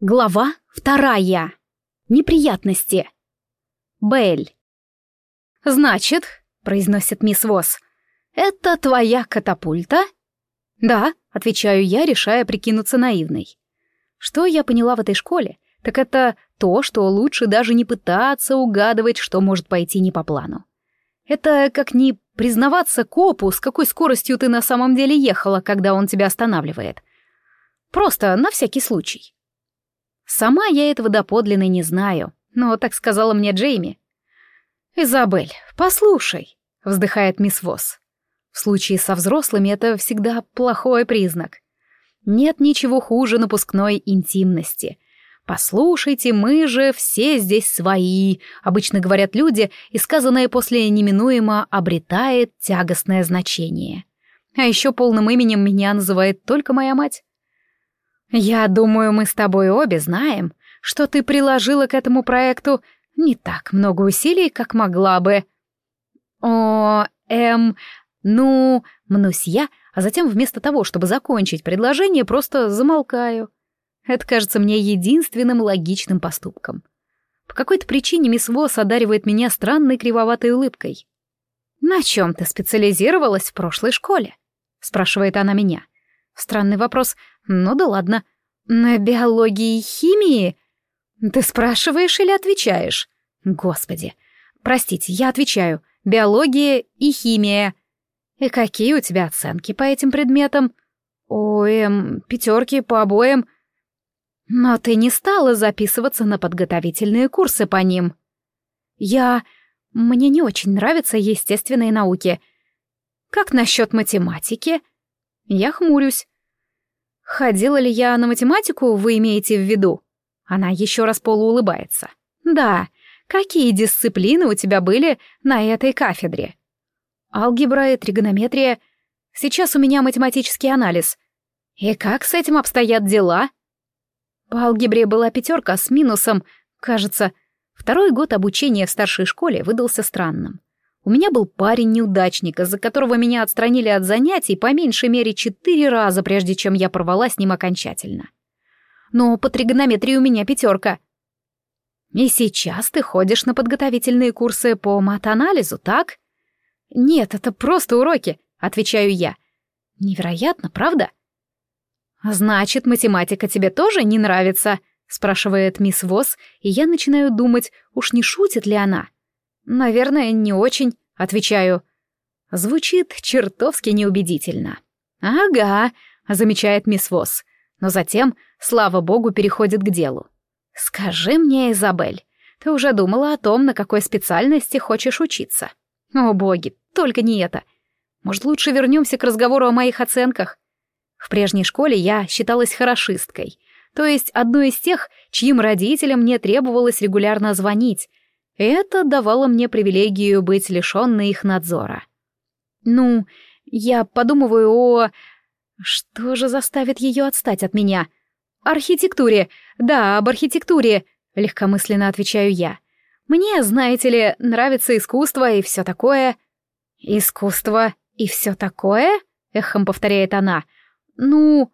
Глава вторая. Неприятности. Белль. «Значит», — произносит мисс Восс, — «это твоя катапульта?» «Да», — отвечаю я, решая прикинуться наивной. Что я поняла в этой школе, так это то, что лучше даже не пытаться угадывать, что может пойти не по плану. Это как не признаваться копу, с какой скоростью ты на самом деле ехала, когда он тебя останавливает. Просто на всякий случай. Сама я этого доподлинно не знаю, но так сказала мне Джейми. «Изабель, послушай», — вздыхает мисс Восс. В случае со взрослыми это всегда плохой признак. Нет ничего хуже напускной интимности. «Послушайте, мы же все здесь свои», — обычно говорят люди, и сказанное после неминуемо обретает тягостное значение. А еще полным именем меня называет только моя мать. «Я думаю, мы с тобой обе знаем, что ты приложила к этому проекту не так много усилий, как могла бы». «О, эм, ну...» — мнусь я, а затем вместо того, чтобы закончить предложение, просто замолкаю. Это кажется мне единственным логичным поступком. По какой-то причине мисс Восс одаривает меня странной кривоватой улыбкой. «На чем ты специализировалась в прошлой школе?» — спрашивает она меня. Странный вопрос, ну да ладно. На биологии и химии? Ты спрашиваешь или отвечаешь? Господи. Простите, я отвечаю. Биология и химия. И какие у тебя оценки по этим предметам? Ой, эм, пятерки по обоим. Но ты не стала записываться на подготовительные курсы по ним. Я... Мне не очень нравятся естественные науки. Как насчет математики? Я хмурюсь. Ходила ли я на математику, вы имеете в виду? Она еще раз полуулыбается. Да. Какие дисциплины у тебя были на этой кафедре? Алгебра и тригонометрия. Сейчас у меня математический анализ. И как с этим обстоят дела? По алгебре была пятерка с минусом, кажется. Второй год обучения в старшей школе выдался странным. У меня был парень-неудачник, из-за которого меня отстранили от занятий по меньшей мере четыре раза, прежде чем я порвала с ним окончательно. Но по тригонометрии у меня пятерка. И сейчас ты ходишь на подготовительные курсы по мат-анализу, так? Нет, это просто уроки, отвечаю я. Невероятно, правда? Значит, математика тебе тоже не нравится? спрашивает мисс Восс, и я начинаю думать, уж не шутит ли она. «Наверное, не очень», — отвечаю. Звучит чертовски неубедительно. «Ага», — замечает мисс Восс, но затем, слава богу, переходит к делу. «Скажи мне, Изабель, ты уже думала о том, на какой специальности хочешь учиться?» «О боги, только не это. Может, лучше вернемся к разговору о моих оценках?» В прежней школе я считалась хорошисткой, то есть одной из тех, чьим родителям мне требовалось регулярно звонить, это давало мне привилегию быть лишенной их надзора. Ну, я подумываю о... Что же заставит ее отстать от меня? Архитектуре. Да, об архитектуре, легкомысленно отвечаю я. Мне, знаете ли, нравится искусство и все такое. Искусство и все такое? Эхом повторяет она. Ну,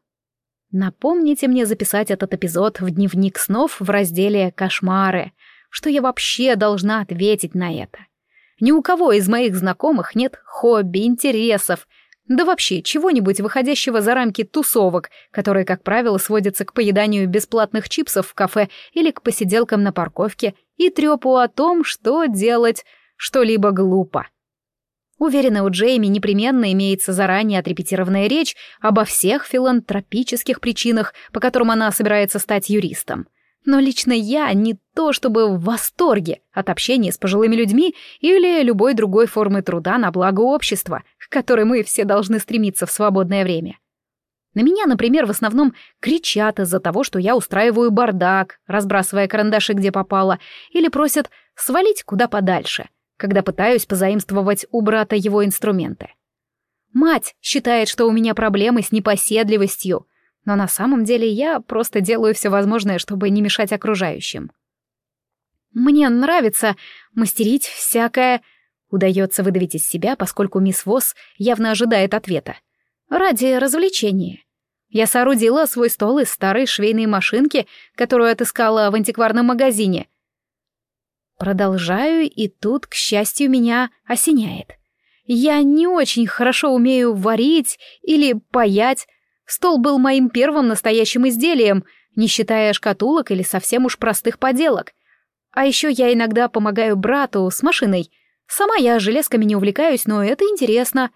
напомните мне записать этот эпизод в дневник снов в разделе «Кошмары», что я вообще должна ответить на это? Ни у кого из моих знакомых нет хобби, интересов, да вообще чего-нибудь выходящего за рамки тусовок, которые, как правило, сводятся к поеданию бесплатных чипсов в кафе или к посиделкам на парковке и трепу о том, что делать что-либо глупо. Уверена, у Джейми непременно имеется заранее отрепетированная речь обо всех филантропических причинах, по которым она собирается стать юристом. Но лично я не то чтобы в восторге от общения с пожилыми людьми или любой другой формы труда на благо общества, к которой мы все должны стремиться в свободное время. На меня, например, в основном кричат из-за того, что я устраиваю бардак, разбрасывая карандаши где попало, или просят свалить куда подальше, когда пытаюсь позаимствовать у брата его инструменты. Мать считает, что у меня проблемы с непоседливостью, но на самом деле я просто делаю все возможное, чтобы не мешать окружающим. Мне нравится мастерить всякое... Удается выдавить из себя, поскольку мисс Восс явно ожидает ответа. Ради развлечения. Я соорудила свой стол из старой швейной машинки, которую отыскала в антикварном магазине. Продолжаю, и тут, к счастью, меня осеняет. Я не очень хорошо умею варить или паять. Стол был моим первым настоящим изделием, не считая шкатулок или совсем уж простых поделок. А еще я иногда помогаю брату с машиной. Сама я железками не увлекаюсь, но это интересно.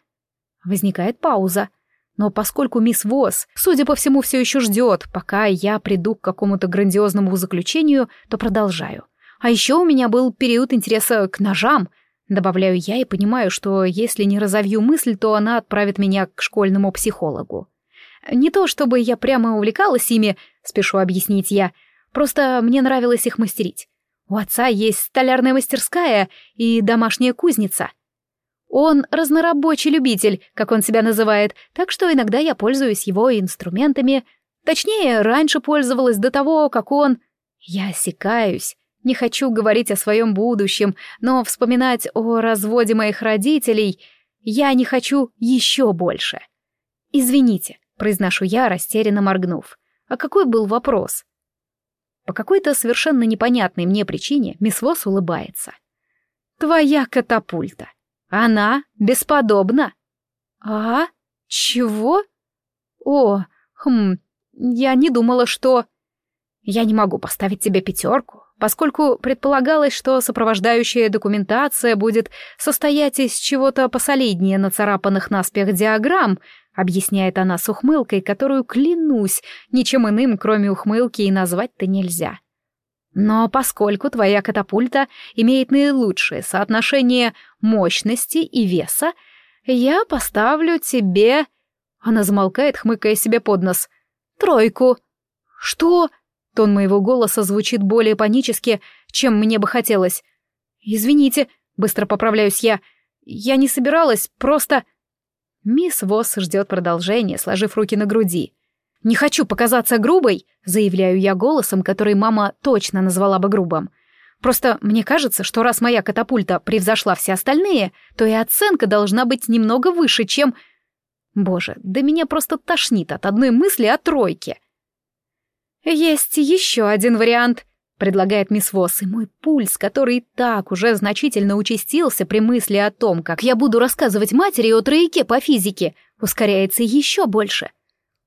Возникает пауза. Но поскольку мисс Восс, судя по всему, все еще ждет, пока я приду к какому-то грандиозному заключению, то продолжаю. А еще у меня был период интереса к ножам. Добавляю я и понимаю, что если не разовью мысль, то она отправит меня к школьному психологу. Не то чтобы я прямо увлекалась ими, спешу объяснить я, просто мне нравилось их мастерить. У отца есть столярная мастерская и домашняя кузница. Он разнорабочий любитель, как он себя называет, так что иногда я пользуюсь его инструментами. Точнее, раньше пользовалась до того, как он... Я осекаюсь. Не хочу говорить о своем будущем, но вспоминать о разводе моих родителей я не хочу еще больше. «Извините», — произношу я, растерянно моргнув. «А какой был вопрос?» По какой-то совершенно непонятной мне причине мисс Восс улыбается. «Твоя катапульта. Она бесподобна». «А? Чего?» «О, хм, я не думала, что...» «Я не могу поставить тебе пятерку, поскольку предполагалось, что сопровождающая документация будет состоять из чего-то посолиднее нацарапанных наспех диаграмм, объясняет она с ухмылкой, которую, клянусь, ничем иным, кроме ухмылки, и назвать-то нельзя. Но поскольку твоя катапульта имеет наилучшее соотношение мощности и веса, я поставлю тебе... Она замолкает, хмыкая себе под нос. Тройку. Что? Тон моего голоса звучит более панически, чем мне бы хотелось. Извините, быстро поправляюсь я. Я не собиралась, просто... Мисс Восс ждет продолжения, сложив руки на груди. «Не хочу показаться грубой», — заявляю я голосом, который мама точно назвала бы грубым. «Просто мне кажется, что раз моя катапульта превзошла все остальные, то и оценка должна быть немного выше, чем...» Боже, да меня просто тошнит от одной мысли о тройке. «Есть еще один вариант», — предлагает мисс Восс, и мой пульс, который так уже значительно участился при мысли о том, как я буду рассказывать матери о тройке по физике, ускоряется еще больше.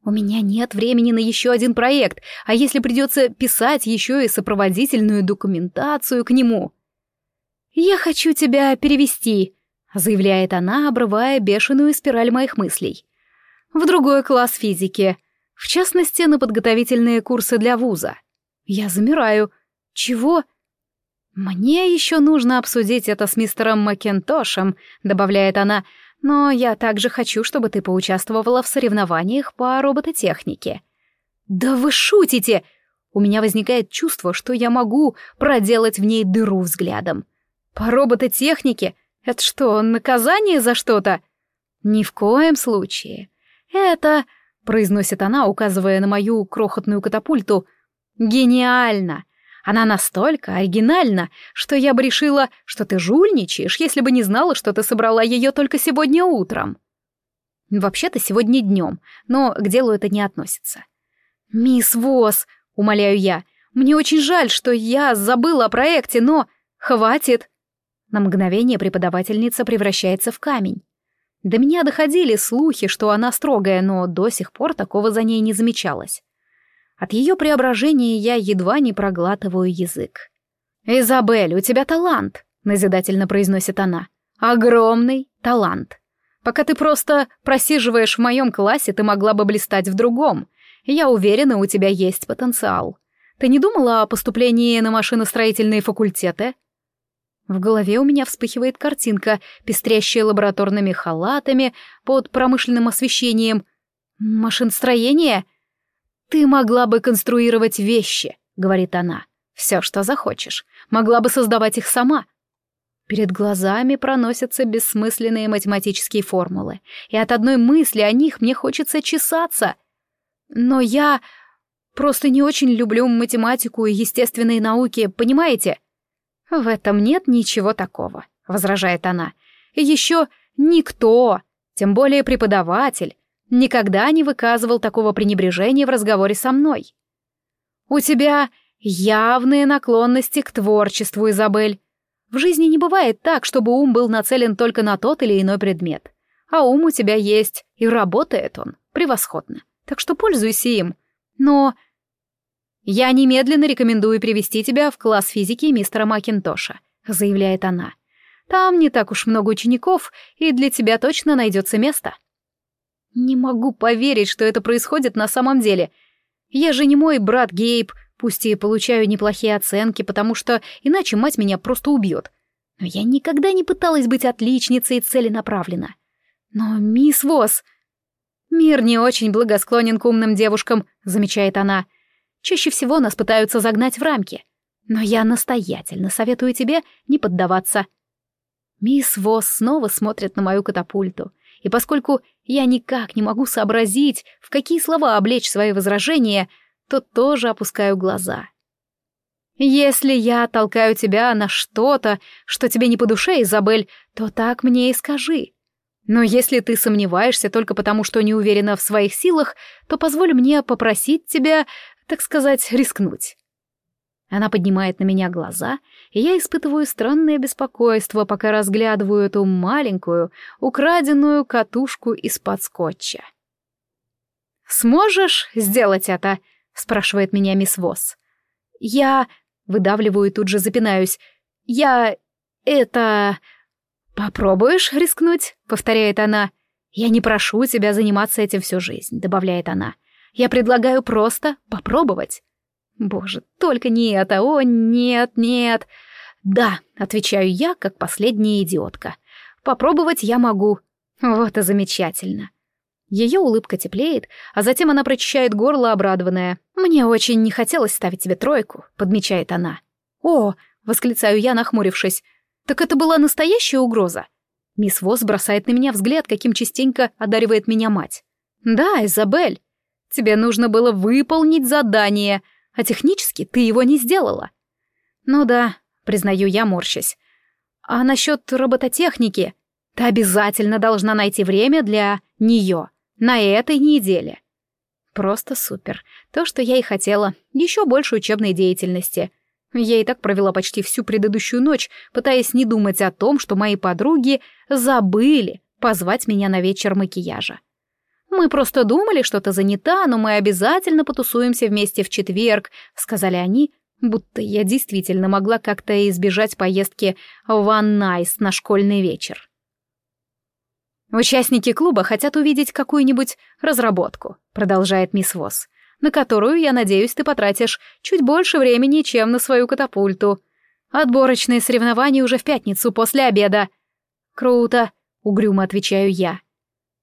У меня нет времени на еще один проект, а если придется писать еще и сопроводительную документацию к нему? «Я хочу тебя перевести», — заявляет она, обрывая бешеную спираль моих мыслей. «В другой класс физики, в частности, на подготовительные курсы для вуза. Я замираю. Чего? Мне еще нужно обсудить это с мистером Макентошем, добавляет она, но я также хочу, чтобы ты поучаствовала в соревнованиях по робототехнике. Да вы шутите! У меня возникает чувство, что я могу проделать в ней дыру взглядом. По робототехнике? Это что, наказание за что-то? Ни в коем случае. Это — произносит она, указывая на мою крохотную катапульту. «Гениально! Она настолько оригинальна, что я бы решила, что ты жульничаешь, если бы не знала, что ты собрала ее только сегодня утром». Вообще-то сегодня днем, но к делу это не относится. «Мисс Восс», — умоляю я, — «мне очень жаль, что я забыла о проекте, но... Хватит!» На мгновение преподавательница превращается в камень. До меня доходили слухи, что она строгая, но до сих пор такого за ней не замечалось. От ее преображения я едва не проглатываю язык. «Изабель, у тебя талант», — назидательно произносит она. «Огромный талант. Пока ты просто просиживаешь в моем классе, ты могла бы блистать в другом. Я уверена, у тебя есть потенциал. Ты не думала о поступлении на машиностроительные факультеты?» В голове у меня вспыхивает картинка, пестрящая лабораторными халатами под промышленным освещением. «Машиностроение?» «Ты могла бы конструировать вещи», — говорит она. «Все, что захочешь. Могла бы создавать их сама». Перед глазами проносятся бессмысленные математические формулы, и от одной мысли о них мне хочется чесаться. Но я просто не очень люблю математику и естественные науки, понимаете? «В этом нет ничего такого», — возражает она. «Еще никто, тем более преподаватель, никогда не выказывал такого пренебрежения в разговоре со мной. У тебя явные наклонности к творчеству, Изабель. В жизни не бывает так, чтобы ум был нацелен только на тот или иной предмет. А ум у тебя есть, и работает он превосходно. Так что пользуйся им. Но я немедленно рекомендую привести тебя в класс физики мистера Макинтоша, заявляет она. Там не так уж много учеников, и для тебя точно найдется место. Не могу поверить, что это происходит на самом деле. Я же не мой брат Гейб, пусть и получаю неплохие оценки, потому что иначе мать меня просто убьет. Но я никогда не пыталась быть отличницей целенаправленно. Но, мисс Восс... Мир не очень благосклонен к умным девушкам, замечает она. Чаще всего нас пытаются загнать в рамки. Но я настоятельно советую тебе не поддаваться. Мисс Восс снова смотрит на мою катапульту, и поскольку я никак не могу сообразить, в какие слова облечь свои возражения, то тоже опускаю глаза. Если я толкаю тебя на что-то, что тебе не по душе, Изабель, то так мне и скажи. Но если ты сомневаешься только потому, что не уверена в своих силах, то позволь мне попросить тебя, так сказать, рискнуть. Она поднимает на меня глаза, и я испытываю странное беспокойство, пока разглядываю эту маленькую, украденную катушку из-под скотча. «Сможешь сделать это?» — спрашивает меня мисс Восс. «Я...» — выдавливаю и тут же запинаюсь. «Я... это...» «Попробуешь рискнуть?» — повторяет она. «Я не прошу тебя заниматься этим всю жизнь», — добавляет она. «Я предлагаю просто попробовать». Боже, только не это, о, нет, нет. Да, отвечаю я, как последняя идиотка. Попробовать я могу. Вот и замечательно. Ее улыбка теплеет, а затем она прочищает горло, обрадованная. «Мне очень не хотелось ставить тебе тройку», — подмечает она. «О!» — восклицаю я, нахмурившись. «Так это была настоящая угроза?» Мисс Восс бросает на меня взгляд, каким частенько одаривает меня мать. «Да, Изабель, тебе нужно было выполнить задание, а технически ты его не сделала». «Ну да», — признаю я, морщась. «А насчет робототехники? Ты обязательно должна найти время для нее на этой неделе. Просто супер. То, что я и хотела. Еще больше учебной деятельности. Я и так провела почти всю предыдущую ночь, пытаясь не думать о том, что мои подруги забыли позвать меня на вечер макияжа. «Мы просто думали, что ты занята, но мы обязательно потусуемся вместе в четверг», — сказали они, будто я действительно могла как-то избежать поездки в Ван Найс на школьный вечер. «Участники клуба хотят увидеть какую-нибудь разработку», — продолжает мисс Восс, «на которую, я надеюсь, ты потратишь чуть больше времени, чем на свою катапульту. Отборочные соревнования уже в пятницу после обеда». «Круто», — угрюмо отвечаю я.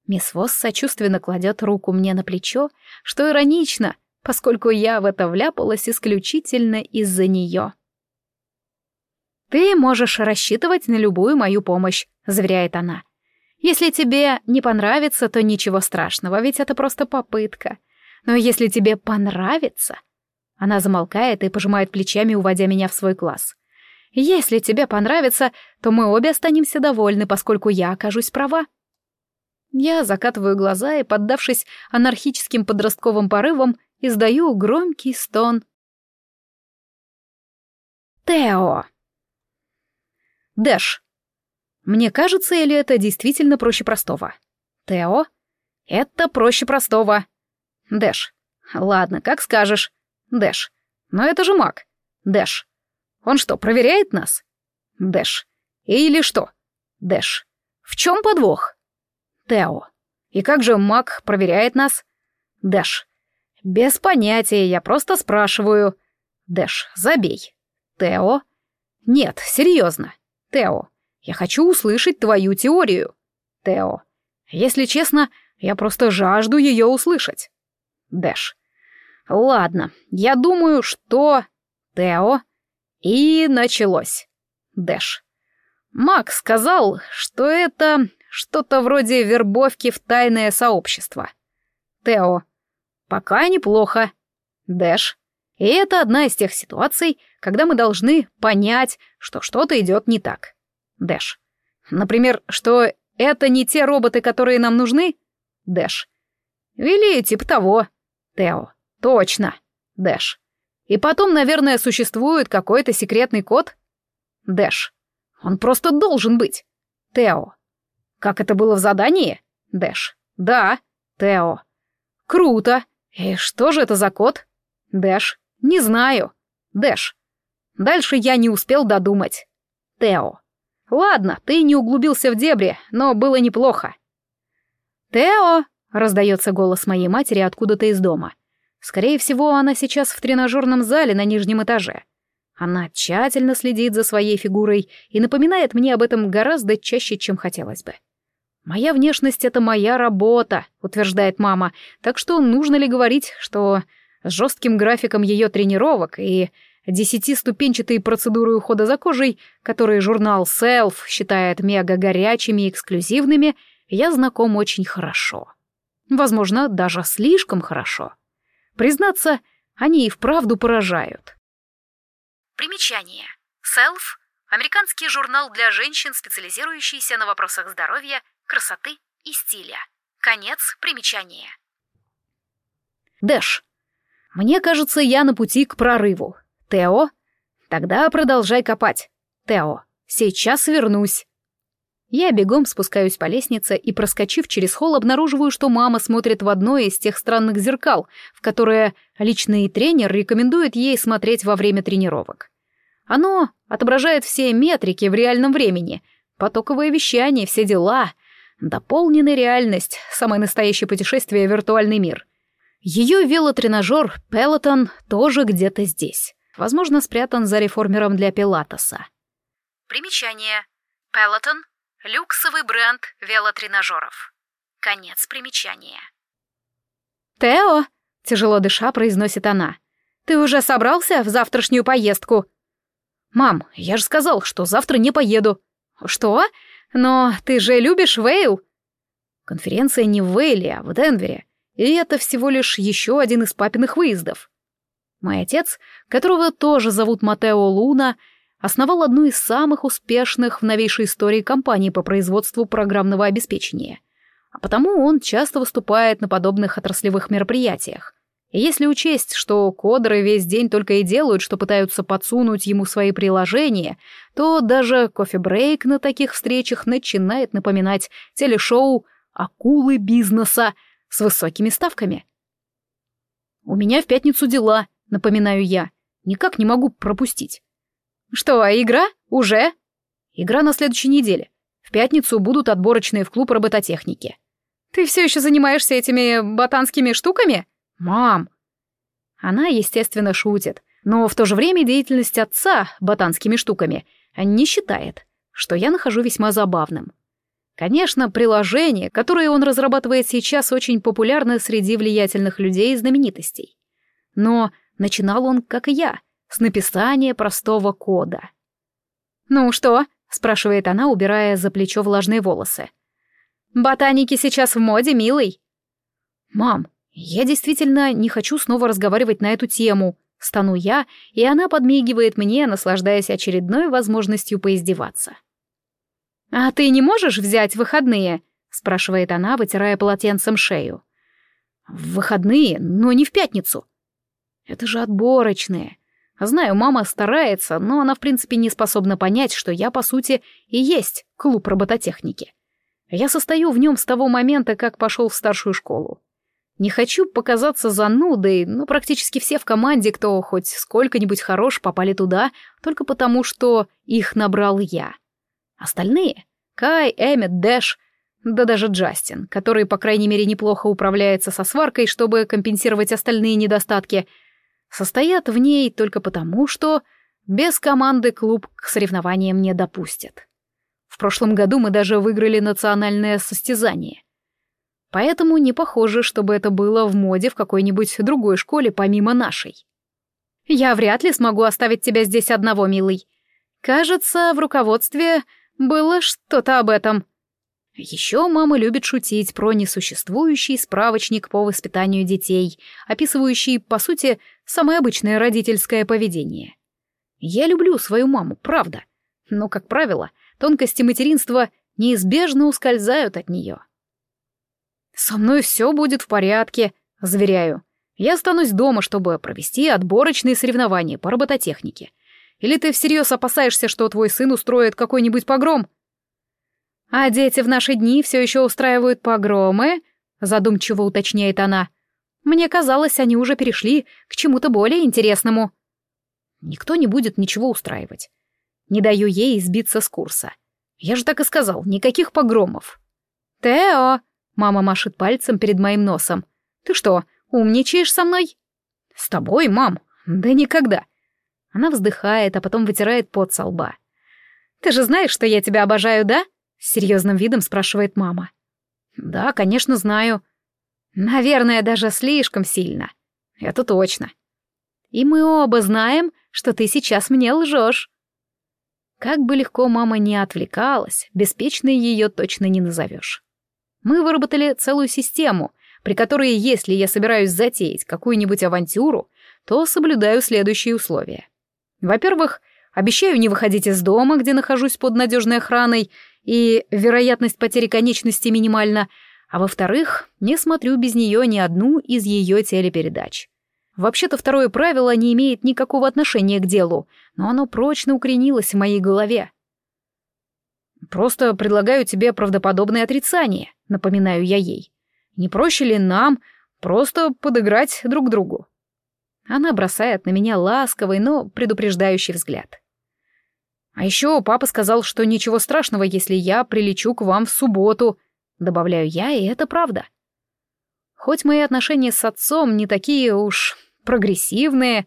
Мисс Восс сочувственно кладет руку мне на плечо, что иронично, поскольку я в это вляпалась исключительно из-за нее. «Ты можешь рассчитывать на любую мою помощь», — заверяет она. Если тебе не понравится, то ничего страшного, ведь это просто попытка. Но если тебе понравится... Она замолкает и пожимает плечами, уводя меня в свой класс. Если тебе понравится, то мы обе останемся довольны, поскольку я окажусь права. Я закатываю глаза и, поддавшись анархическим подростковым порывам, издаю громкий стон. Тео. Дэш. Мне кажется, или это действительно проще простого? Тео? Это проще простого. Дэш. Ладно, как скажешь. Дэш. Но это же маг. Дэш. Он что, проверяет нас? Дэш. Или что? Дэш. В чем подвох? Тео. И как же маг проверяет нас? Дэш. Без понятия, я просто спрашиваю. Дэш, забей. Тео. Нет, серьезно. Тео. Я хочу услышать твою теорию. Тео. Если честно, я просто жажду ее услышать. Дэш. Ладно, я думаю, что... Тео. И началось. Дэш. Макс сказал, что это что-то вроде вербовки в тайное сообщество. Тео. Пока неплохо. Дэш. И это одна из тех ситуаций, когда мы должны понять, что что-то идет не так. Дэш. Например, что это не те роботы, которые нам нужны? Дэш. Или типа того. Тео. Точно. Дэш. И потом, наверное, существует какой-то секретный код? Дэш. Он просто должен быть. Тео. Как это было в задании? Дэш. Да. Тео. Круто. И что же это за код? Дэш. Не знаю. Дэш. Дальше я не успел додумать. Тео. Ладно, ты не углубился в дебри, но было неплохо. Тео! Раздается голос моей матери откуда-то из дома. Скорее всего, она сейчас в тренажерном зале на нижнем этаже. Она тщательно следит за своей фигурой и напоминает мне об этом гораздо чаще, чем хотелось бы. «Моя внешность — это моя работа», — утверждает мама, так что нужно ли говорить, что с жестким графиком ее тренировок и десятиступенчатой процедурой ухода за кожей, которые журнал Self считает мега горячими и эксклюзивными, я знаком очень хорошо. Возможно, даже слишком хорошо. Признаться, они и вправду поражают. Примечание. Self — американский журнал для женщин, специализирующийся на вопросах здоровья, красоты и стиля. Конец примечания. Дэш. Мне кажется, я на пути к прорыву. Тео? Тогда продолжай копать. Тео, сейчас вернусь. Я бегом спускаюсь по лестнице и, проскочив через холл, обнаруживаю, что мама смотрит в одно из тех странных зеркал, в которые личный тренер рекомендует ей смотреть во время тренировок. Оно отображает все метрики в реальном времени, потоковое вещание, все дела, дополненная реальность, самое настоящее путешествие в виртуальный мир. Ее велотренажер Пелотон тоже где-то здесь. Возможно, спрятан за реформером для пилатеса. Примечание. Пелотон Люксовый бренд велотренажеров. Конец примечания. «Тео!» — тяжело дыша произносит она. «Ты уже собрался в завтрашнюю поездку?» «Мам, я же сказал, что завтра не поеду». «Что? Но ты же любишь Вейл?» Конференция не в Вейле, а в Денвере. И это всего лишь еще один из папиных выездов. Мой отец, которого тоже зовут Матео Луна, основал одну из самых успешных в новейшей истории компаний по производству программного обеспечения. А потому он часто выступает на подобных отраслевых мероприятиях. Если учесть, что кодеры весь день только и делают, что пытаются подсунуть ему свои приложения, то даже кофе-брейк на таких встречах начинает напоминать телешоу «Акулы бизнеса» с высокими ставками. «У меня в пятницу дела», — напоминаю я. «Никак не могу пропустить». «Что, а игра? Уже?» «Игра на следующей неделе. В пятницу будут отборочные в клуб робототехники». «Ты все еще занимаешься этими ботанскими штуками?» «Мам!» Она, естественно, шутит, но в то же время деятельность отца ботанскими штуками не считает, что я нахожу весьма забавным. Конечно, приложение, которое он разрабатывает сейчас, очень популярно среди влиятельных людей и знаменитостей. Но начинал он, как и я, с написания простого кода. «Ну что?» — спрашивает она, убирая за плечо влажные волосы. «Ботаники сейчас в моде, милый». «Мам, я действительно не хочу снова разговаривать на эту тему», — стану я, и она подмигивает мне, наслаждаясь очередной возможностью поиздеваться. «А ты не можешь взять выходные?» — спрашивает она, вытирая полотенцем шею. «В выходные, но не в пятницу». «Это же отборочные. Знаю, мама старается, но она в принципе не способна понять, что я, по сути, и есть клуб робототехники. Я состою в нем с того момента, как пошел в старшую школу. Не хочу показаться занудой, но практически все в команде, кто хоть сколько-нибудь хорош, попали туда только потому, что их набрал я. Остальные — Кай, Эммет, Дэш, да даже Джастин, который, по крайней мере, неплохо управляется со сваркой, чтобы компенсировать остальные недостатки — состоят в ней только потому, что без команды клуб к соревнованиям не допустят. В прошлом году мы даже выиграли национальное состязание. Поэтому не похоже, чтобы это было в моде в какой-нибудь другой школе помимо нашей. Я вряд ли смогу оставить тебя здесь одного, милый. Кажется, в руководстве было что-то об этом. Еще мама любит шутить про несуществующий справочник по воспитанию детей, описывающий, по сути, самое обычное родительское поведение. Я люблю свою маму, правда, но, как правило, тонкости материнства неизбежно ускользают от нее. «Со мной все будет в порядке», — заверяю. «Я останусь дома, чтобы провести отборочные соревнования по робототехнике. Или ты всерьез опасаешься, что твой сын устроит какой-нибудь погром?» «А дети в наши дни все еще устраивают погромы?» — задумчиво уточняет она. «Мне казалось, они уже перешли к чему-то более интересному». Никто не будет ничего устраивать. Не даю ей избиться с курса. Я же так и сказал, никаких погромов. «Тео!» — мама машет пальцем перед моим носом. «Ты что, умничаешь со мной?» «С тобой, мам? Да никогда!» Она вздыхает, а потом вытирает пот со лба. «Ты же знаешь, что я тебя обожаю, да?» — с серьезным видом спрашивает мама. «Да, конечно, знаю». «Наверное, даже слишком сильно. Это точно. И мы оба знаем, что ты сейчас мне лжешь». Как бы легко мама не отвлекалась, беспечной ее точно не назовешь. Мы выработали целую систему, при которой, если я собираюсь затеять какую-нибудь авантюру, то соблюдаю следующие условия. Во-первых, обещаю не выходить из дома, где нахожусь под надежной охраной, и вероятность потери конечности минимальна, а во-вторых, не смотрю без нее ни одну из ее телепередач. Вообще-то второе правило не имеет никакого отношения к делу, но оно прочно укоренилось в моей голове. «Просто предлагаю тебе правдоподобное отрицание», — напоминаю я ей. «Не проще ли нам просто подыграть друг другу?» Она бросает на меня ласковый, но предупреждающий взгляд. «А еще папа сказал, что ничего страшного, если я прилечу к вам в субботу», — добавляю я, и это правда. Хоть мои отношения с отцом не такие уж прогрессивные.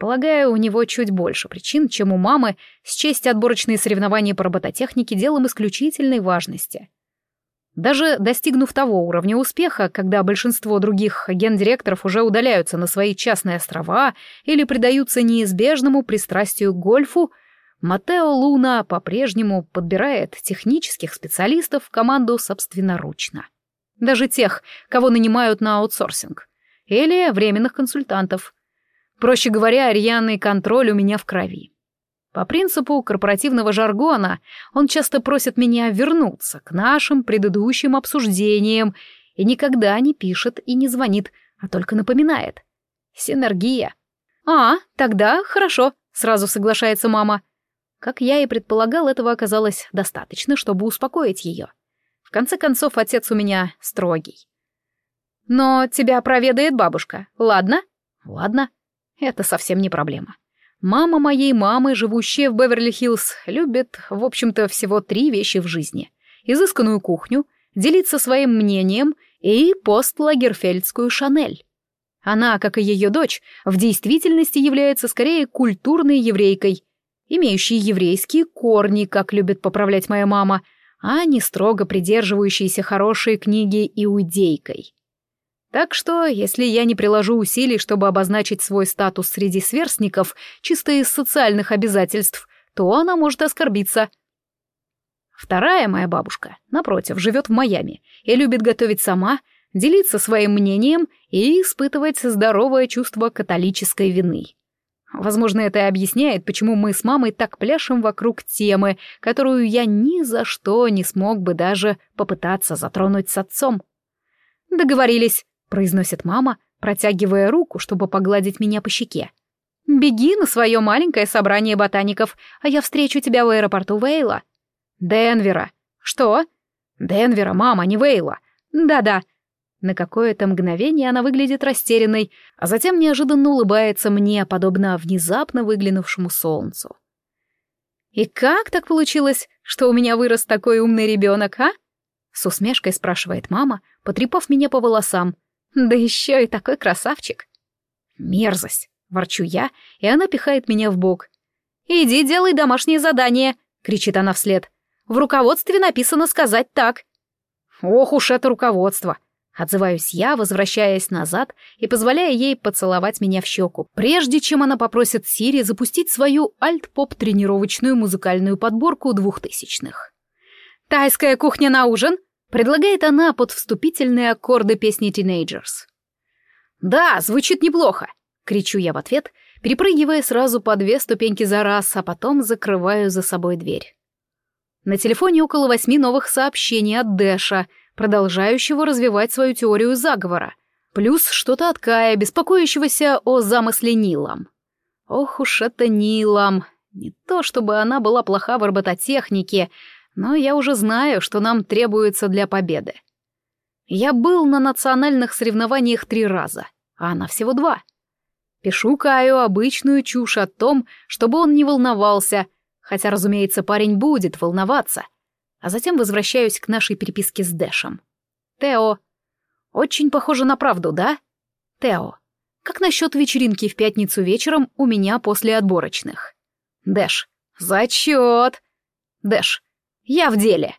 Полагаю, у него чуть больше причин, чем у мамы счесть отборочные соревнования по робототехнике делом исключительной важности. Даже достигнув того уровня успеха, когда большинство других гендиректоров уже удаляются на свои частные острова или предаются неизбежному пристрастию к гольфу, Матео Луна по-прежнему подбирает технических специалистов в команду собственноручно. Даже тех, кого нанимают на аутсорсинг или временных консультантов. Проще говоря, рьяный контроль у меня в крови. По принципу корпоративного жаргона он часто просит меня вернуться к нашим предыдущим обсуждениям и никогда не пишет и не звонит, а только напоминает. Синергия. «А, тогда хорошо», — сразу соглашается мама. Как я и предполагал, этого оказалось достаточно, чтобы успокоить ее. В конце концов, отец у меня строгий. Но тебя проведает бабушка, ладно? Ладно. Это совсем не проблема. Мама моей мамы, живущая в Беверли-Хиллз, любит, в общем-то, всего три вещи в жизни. Изысканную кухню, делиться своим мнением и постлагерфельдскую Шанель. Она, как и ее дочь, в действительности является скорее культурной еврейкой, имеющей еврейские корни, как любит поправлять моя мама, а не строго придерживающейся хорошей книги иудейкой. Так что, если я не приложу усилий, чтобы обозначить свой статус среди сверстников, чисто из социальных обязательств, то она может оскорбиться. Вторая моя бабушка, напротив, живет в Майами и любит готовить сама, делиться своим мнением и испытывать здоровое чувство католической вины. Возможно, это и объясняет, почему мы с мамой так пляшем вокруг темы, которую я ни за что не смог бы даже попытаться затронуть с отцом. Договорились произносит мама, протягивая руку, чтобы погладить меня по щеке. «Беги на свое маленькое собрание ботаников, а я встречу тебя в аэропорту Вейла». «Денвера». «Что?» «Денвера, мама, не Вейла». «Да-да». На какое-то мгновение она выглядит растерянной, а затем неожиданно улыбается мне, подобно внезапно выглянувшему солнцу. «И как так получилось, что у меня вырос такой умный ребенок, а?» С усмешкой спрашивает мама, потрепав меня по волосам. Да еще и такой красавчик. Мерзость, ворчу я, и она пихает меня в бок. «Иди делай домашнее задание», — кричит она вслед. «В руководстве написано сказать так». «Ох уж это руководство!» Отзываюсь я, возвращаясь назад и позволяя ей поцеловать меня в щеку, прежде чем она попросит Сири запустить свою альт-поп-тренировочную музыкальную подборку двухтысячных. «Тайская кухня на ужин?» Предлагает она под вступительные аккорды песни «Teenagers». «Да, звучит неплохо!» — кричу я в ответ, перепрыгивая сразу по две ступеньки за раз, а потом закрываю за собой дверь. На телефоне около восьми новых сообщений от Дэша, продолжающего развивать свою теорию заговора, плюс что-то от Кая, беспокоящегося о замысле Нилом. Ох уж это Нилом! Не то чтобы она была плоха в робототехнике, но я уже знаю, что нам требуется для победы. Я был на национальных соревнованиях три раза, а она всего два. Пишу Каю обычную чушь о том, чтобы он не волновался, хотя, разумеется, парень будет волноваться, а затем возвращаюсь к нашей переписке с Дэшем. Тео. Очень похоже на правду, да? Тео. Как насчет вечеринки в пятницу вечером у меня после отборочных? Дэш. Зачет. Дэш. Я в деле.